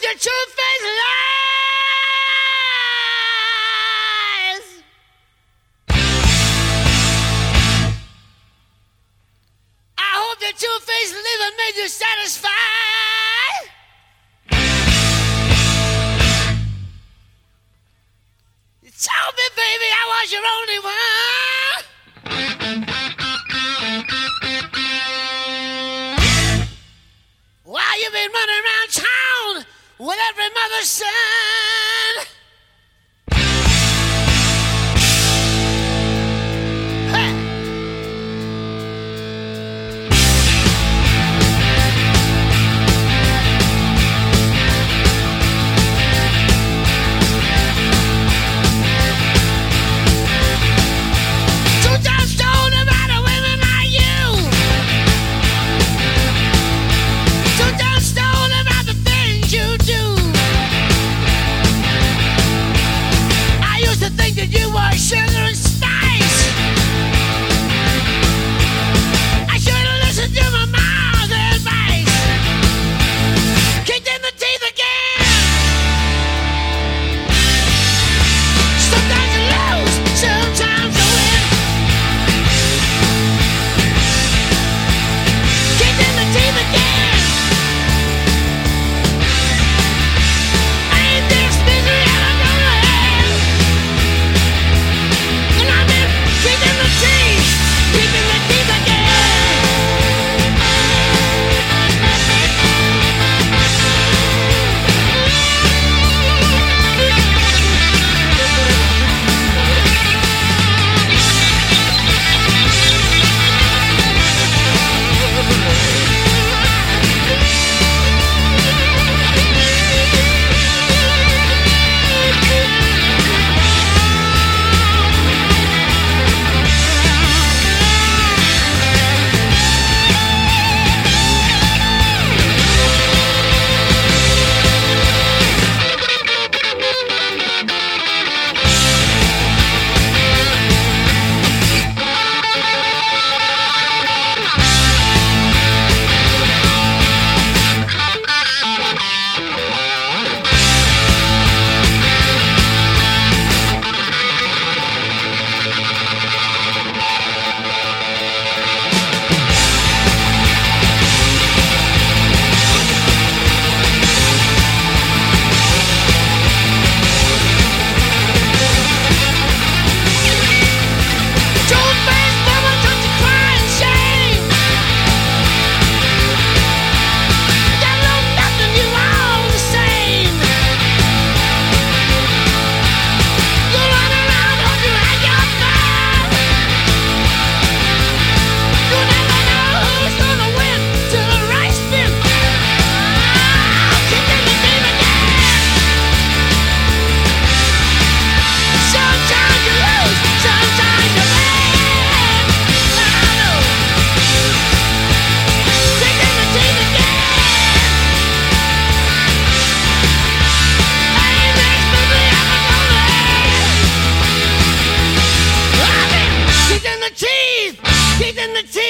Your true face lies. I hope your your face living made you satisfied. You told me, baby, I was your only one. Why you been running? Will every mother said. in the team.